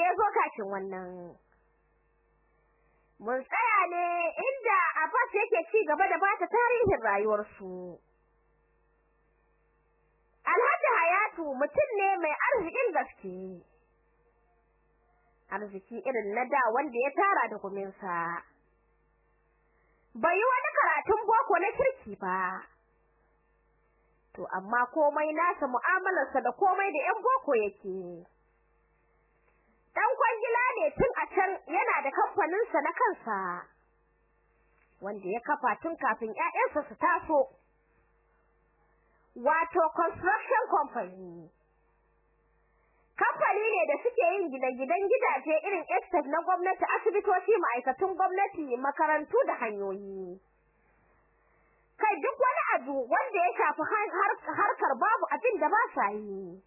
da ya zo kafin wannan. Mun tsaya ne inda Abbas yake ci gaba da bata tarihin rayuwarsu. Alhaji Hayatu mutum ne mai arzikin gaske. Arziki irin na da wanda ya tara da guminsa. Bai yi wani karatun boko na kirki ba. To amma komai nasa mu'amalarsa da komai da 'yan boko yake dan kwangila ne can yana da kamfaninsa na kansa wanda ya kafa tun kafin ƴaƴansa su taso. Wato construction company. Kamfani ne da suke yin gine-ginen gidaje irin estate na gwamnati asibitoci ma'aikatun gwamnati makarantu da hanyoyi. Kai duk wani abu wanda ya shafi harkar babu abin da ba sa yi.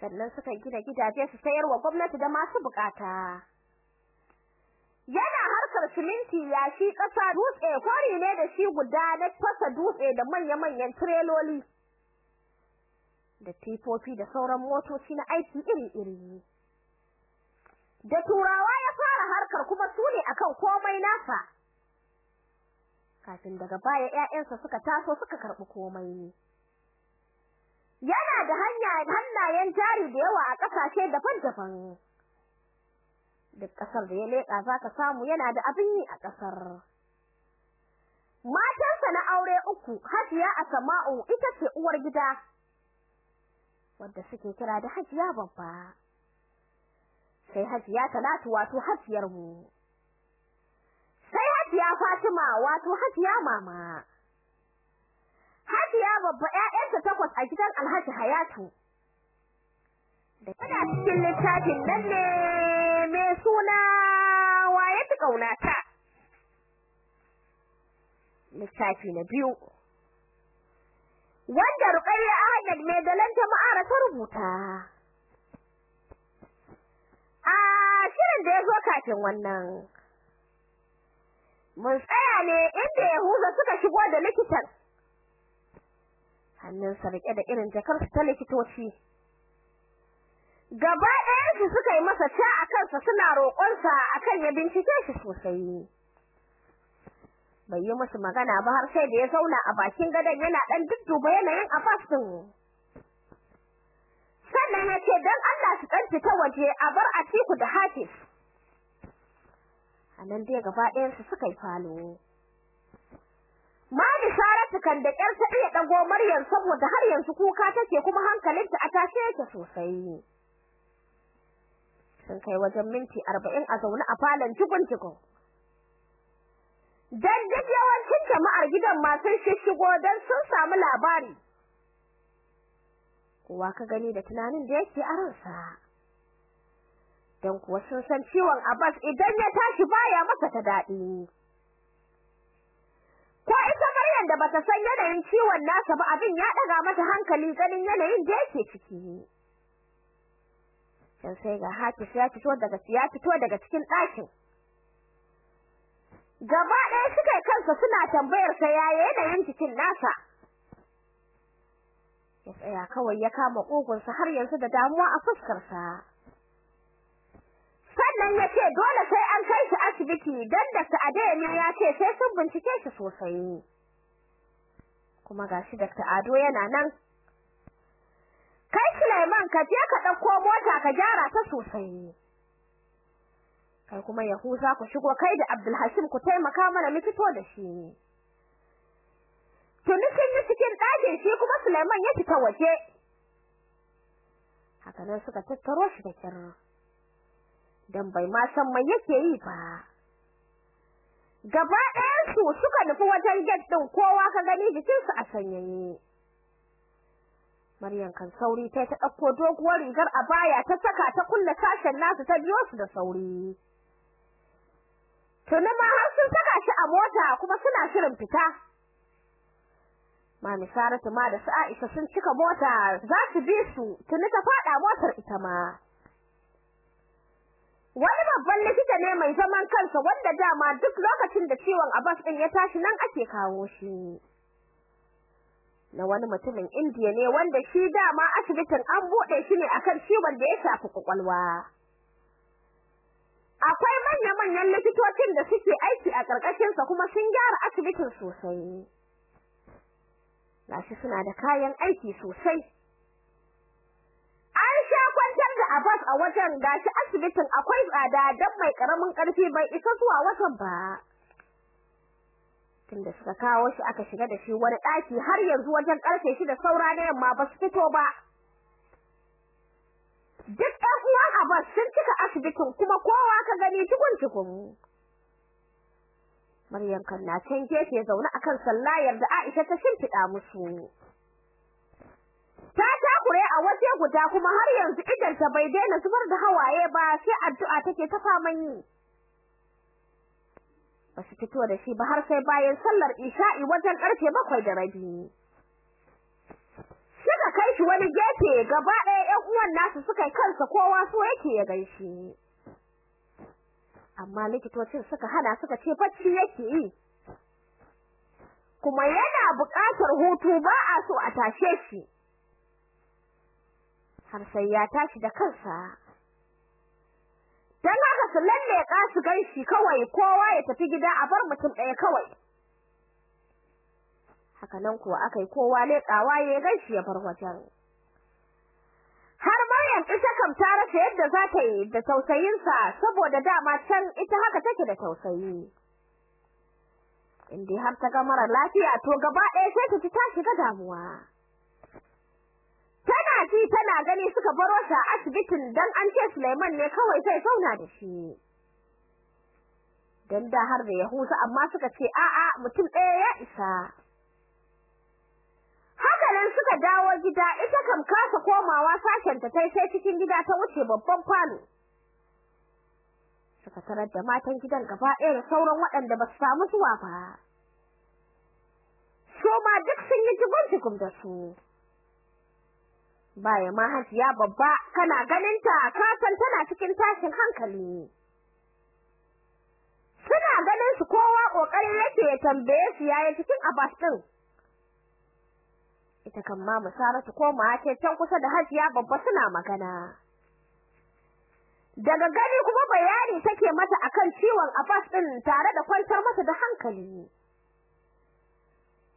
Sannan suka gina gidaje su sayar wa gwamnati da masu buƙata. Yana harkar siminti yashi ƙasa dutse kwari ne da shi guda na fasa dutse da manya-manyan tireloli da tifofi da sauran motoci na aiki iri-iri da turawa ya fara harkar kuma su ne akan komai nasa. Kafin daga baya ƴaƴansa suka taso suka karɓi komai yana da hanya hannayen jari da yawa a ƙasashe daban-daban. Duk ƙasar da ya leƙa zaka samu yana da abin yi a ƙasar. Matarsa na aure uku Hajiya Asma'u ita ce uwar gida wadda suke kira da Hajiya babba. Sai Hajiya Talatu wato hajiyar mu sai Hajiya Fatima wato Hajiya mama. Hajiya babba ƴaƴanta takwas a gidan Alhaji Hayatu. Da kana cikin littafin nan ne mai suna waye ta littafi na biyu. Wanda Ruqayya Ahmad mai dalan jama'a ta rubuta. A shirin da ya zo kafin wannan. Mun tsaya ne inda Yahuza suka shigo da likitan. Hannunsa riƙe da irin jakar ta likitoci. Gaba ɗayan su suka yi masa ta a kansa suna roƙonsa akan ya bincike shi sosai. Bai yi musu magana ba har sai da ya zauna a bakin gadon yana ɗan dudduba yanayin Abbas din sannan ya ce don Allah su ɗan fita waje a bar Atiku da Hafiz. A nan dai gaba ɗayan su suka yi falo. Mali Saratu kan da ƙyar ta iya ɗago Maryam saboda har yanzu kuka take kuma hankalinta a tashe yake sosai. Sun kai wajen minti arba'in a zaune a falon jigun-jigun. Dan duk yawancin jama'ar gidan ma sun shishigo don sun samu labari. Kowa ka gani da tunanin da yake a ransa. Don kuwa sun san ciwon Abbas idan ya tashi baya masa ta daɗi. Maryam da bata san yanayin ciwon nasa ba abin ya daga mata hankali ganin yanayin da yake ciki can sai ga Hafiz ya fito daga ya fito daga cikin ɗakin gaba ɗaya suka kansa suna tambayar sa yaya yanayin cikin nasa ya tsaya kawai ya kama ƙugunsa har yanzu da damuwa a fuskarsa sannan ya ce dole sai an kai shi asibiti don Dr. Adeyemi ya ce sai sun bincike shi sosai. Kuma gashi Dr. Ado yana nan. Kai Sulaiman ka je ka ɗauko mota ka gyara ta sosai. Kai kuma Yahuza ku shigo kai da Abdulhashim ku taimaka mana mu fito da shi. Tuni sun yi cikin ɗakin shi kuma Sulaiman ya fita waje. Haka nan suka tattaro shi da kyar. dan bai ma san mai yake yi ba gaba ɗayan su suka nufi wajen gate din kowa ka gani jikin su a sanyaye. Maryam kan sauri ta ta ɗauko doguwar rigar a baya ta saka ta kulle sashen nasu ta biyo su da sauri. Tuni ma har sun saka shi a mota kuma suna shirin fita. Mami Saratu ma da su Aisha sun cika mota za su bi su. Tuni ta fada motar ita ma. Wani babban likita ne mai zaman kansa wanda dama duk lokacin da ciwon Abbas din ya tashi nan ake kawo shi. Na wani mutumin Indiya ne wanda shi dama asibitin an buɗe shi ne akan ciwon da ya shafi ƙwaƙwalwa. Akwai manya-manyan likitocin da suke aiki a ƙarƙashinsa kuma sun gyara asibitin sosai. gashi suna da kayan aiki sosai an sha kwantar da Abbas a wajen gashi asibitin akwai tsada dan mai ƙaramin ƙarfi bai isa zuwa wajen ba. Tunda suka kawo shi aka shiga da shi wani daki har yanzu wajen ƙarfe shi da saura na yamma ba su fito ba. Duk ɗan uwan Abbas sun cika asibitin kuma kowa ka gani cikun cikun Maryam kan na can gefe zaune akan sallayar da Aisha ta shimfiɗa musu. Waje guda kuma har yanzu idan ta bai daina zubar da hawaye ba sai addu'a take ta faman yi. Ba su fito da shi ba har sai bayan sallar isha'i wajen ƙarfe bakwai da rabi. Suka kai shi wani gefe gaba ɗaya ‘yan uwan nasu suka kansa kowa so yake ya gaishe. amma likitocin suka hana suka ce bacci yake yi kuma yana buƙatar hutu ba a so a tashe shi har sai ya tashi da kansa dan haka su lalle ka su gan shi kawai kowa ya tafi gida a bar mutum ɗaya kawai haka nan kuwa akai kowa leƙawa ya gan shi ya bar wajen har Maryam ita kam ta rasa yadda za ta yi da tausayinsa saboda dama can ita haka take da tausayi. Inde har ta ga mara lafiya to gaba ɗaya sai ta ci ta shiga damuwa. Gani suka baro shi a asibitin dan an ce Suleiman ne kawai zai zauna da shi. Dan da har da Yahuza amma suka ce a'a mutum ɗaya ya isa. haka nan suka dawo gida ita kam kasa komawa sashen ta sai cikin gida ta wuce babban kwano suka tarar da matan gidan gaba ɗaya da sauran waɗanda ba su samu zuwa ba su duk sun yi jigun da su baya ma hajiya babba kana ganin ta ka tana cikin tashin hankali suna ganin su kowa ƙoƙarin yake ya tambaye su yaya cikin abas din ita kan ma Saratu koma ce can kusa da Hajiya babba suna magana. Daga gani kuma bayani take mata akan ciwon Abbas din tare da kwantar masa da hankali.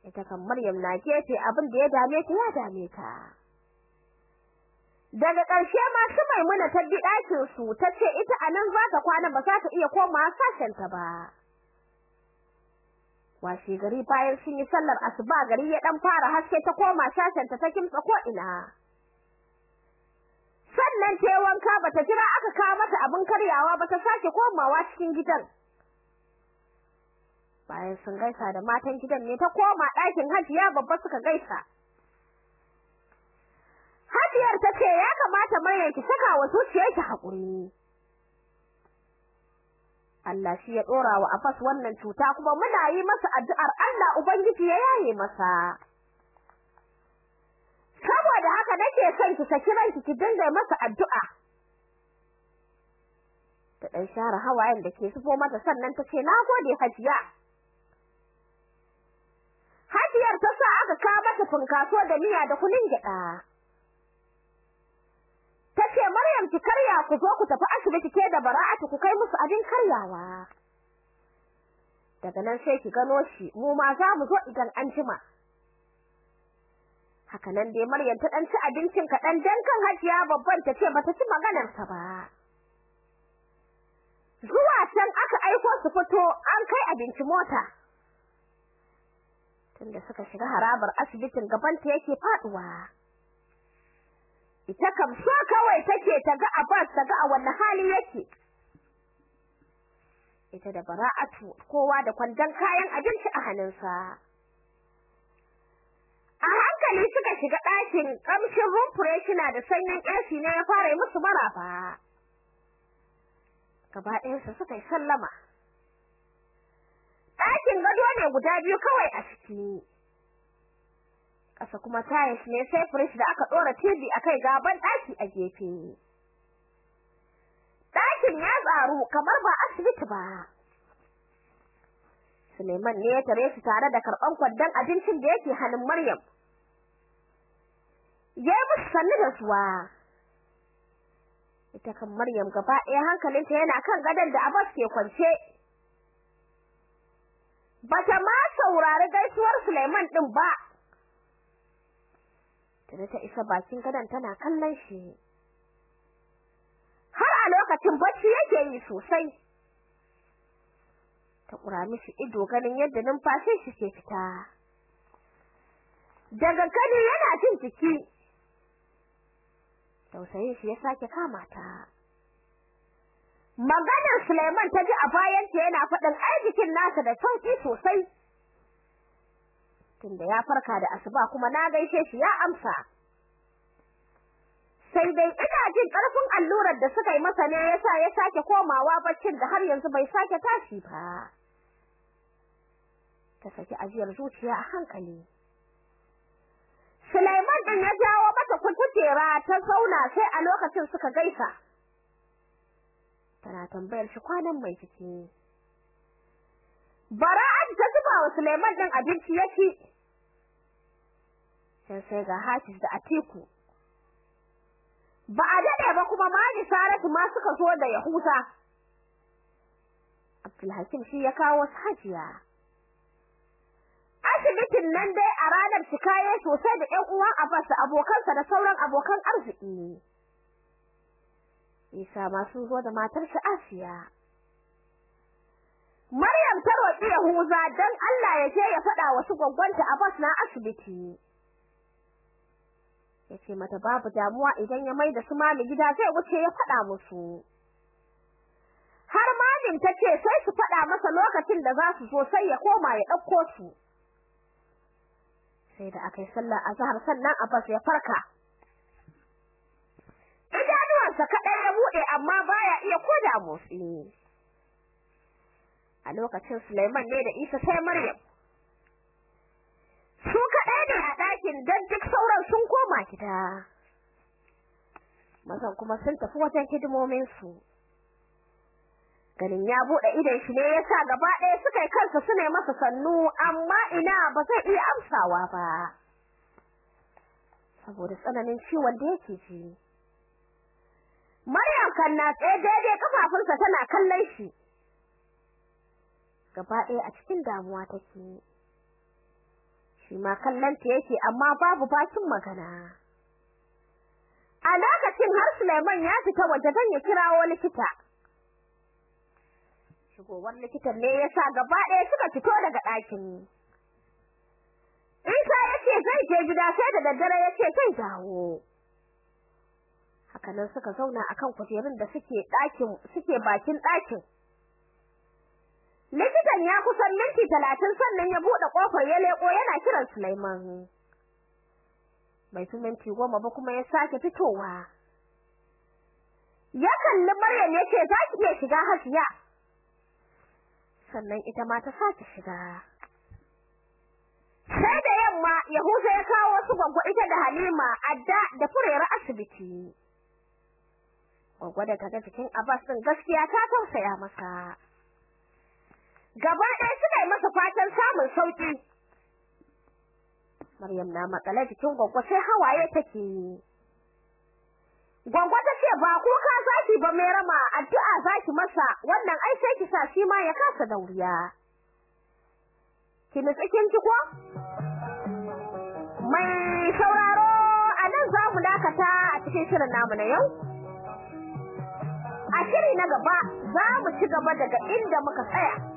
Ita kan Maryam na gefe abin da ya dame ta ya dame ta. Daga ƙarshe ma su Maimuna ta bi ɗakin su tace ita a nan za ta kwana ba za ta iya komawa sashen ta ba. Washe gari bayan sun yi sallar asuba gari ya dan fara haske ta koma sashen ta kimtsa ko ina. Sannan ta wanka bata jira aka kawo mata abin karyawa bata sake komawa cikin gidan. Bayan sun gaisa da matan gidan ne ta koma ɗakin Hajiya babba suka gaisa. Hajiyar ta ce ya kamata Maryam ki saka wa zuciyarki haƙuri. Allah shi ya dora wa Afas wannan cuta kuma muna yi masa addu'ar Allah ubangiji ya yaye masa. Saboda haka nake son ki saki ranki ki dinga masa addu'a. Ta dan share hawayen da ke sufo mata sannan ta ce nagode Hajiya. Hajiyar ta sa aka kawo mata funkaso da miya da kunin gyaɗa. Maryam ki karya ku zo ku tafi asibiti ke da Bara'atu ku kai musu abin karyawa. Daga nan sai ki gano shi mu ma za mu zo idan an jima haka nan dai Maryam ta dan ci abincin kaɗan dan kan Hajiya babban ta ce bata ci maganar ta ba. Zuwa can aka aiko su fito an kai abinci mota. Tunda suka shiga harabar asibitin gaban ta yake faɗuwa ita kam so kawai take ta ga Abbas ta ga a wannan hali yake. Ita da Bara'atu kowa da kwandon kayan abinci a hannunsa. A hankali suka shiga ɗakin kamshin room freshener da sanyin AC ne ya fara musu maraba gaba ɗayansu suka yi sallama. Ɗakin gado ne guda biyu kawai a ciki. Ƙasa kuma tiles ne sai fridge da aka ɗora TV akai gaban ɗaki a gefe. Ɗakin ya tsaru kamar ba asibiti ba. Suleiman ne ya tare su tare da karɓan kwandon abincin da yake hannun Maryam. Ya musu sannu da zuwa. Ita kan Maryam gaba ɗaya hankalinta yana kan gadon da Abbas ke kwance. Bata ma saurari gaisuwar Suleiman din ba tana ta isa bakin gadon tana kallon shi. Har a lokacin bacci yake yi sosai. Ta kura mishi ido ganin yadda numfashin shi ke fita. Daga gani yana jin jiki. Tausayin shi ya sake kama ta. Maganar Suleiman ta ji a bayan ta yana faɗin ai jikin nasa da sauƙi sosai. Tunda ya farka da asuba kuma na gaishe shi ya amsa. Sai dai ina jin ƙarfin allurar da suka yi masa ne yasa ya sake komawa baccin da har yanzu bai sake tashi ba. Ta saki ajiyar zuciya a hankali. Sulaiman din ya jawo mata kujera ta zauna sai a lokacin suka gaisa. Tana tambayar shi kwanan mai ciki. Bara'at ta zuba wa Sulaiman din abinci ya ci. Sai sai ga Hafiz da Atiku. Ba a daɗe ba kuma Mani Saratu ma suka zo da Yahusa Abdulhakim shi ya kawo hajiya. Asibitin nan dai a ranar shikaye sosai da ƴan uwan Abbas da abokansa da sauran abokan arziki Isa ma sun zo da matar shi Asiya. Maryam ta roƙi Yahuza dan Allah ya je ya faɗa wasu gwaggwanta Abbas na asibiti. Ya ce mata babu damuwa idan ya maida su mami gida zai wuce ya faɗa musu. Har mamin tace sai su faɗa masa lokacin da za su zo sai ya koma ya ɗauko su. Sai da akai sallah azhar sannan Abbas ya farka. Idanuwansa kaɗai ya buɗe amma baya iya koda motsi. A lokacin Sulaiman ne da Isa sai Maryam. Su kaɗai ne a ɗakin don duk sauran sun koma gida. Mazan kuma sun tafi wajen hidimomin su ganin ya buɗe idon shi ne yasa gaba ɗaya suka yi kansa su ne masa sannu amma ina ba zai iya amsawa ba. Saboda tsananin ciwon da yake ji. Maryam kan na tsaye daidai kafafunsa tana kallon shi. Gaba ɗaya a cikin damuwa take. Shi ma kallonta yake amma babu bakin magana. A lokacin har Suleiman ya fita waje don ya kirawo likita. Shigowar likitan ne ya sa gaba ɗaya suka fito daga ɗakin. Isa ya ce zai je gida sai da daddare ya ce zai dawo. Hakanan suka zauna akan kujerun da suke ɗakin suke bakin ɗakin. Likitan ya kusan minti talatin sannan ya buɗe ƙofar ya leƙo yana kiran Sulaiman bai fi minti goma ba kuma ya sake fitowa. Ya kalli Maryam ya ce za ki iya shiga hasiya sannan ita ma ta sake shiga. Sai da yamma Yahuza ya kawo wasu gwaggo ita da Halima adda da furera asibiti. Gwaggo da kaga cikin Abbas din gaskiya ta tausaya masa. Gaba ɗaya suka yi masa fatan samun sauƙi Maryam na makale jikin gwaggo sai hawaye take yi Gwaggo ta ce ba kuka zaki ba mai rama addu'a zaki masa wannan ai sai ki sa shi ma ya kasa dauriya. Ki nutsi kin ji ko? Mai sauraro a nan za mu dakata a cikin shirin namu na yau. A shiri na gaba za mu ci gaba daga inda muka tsaya.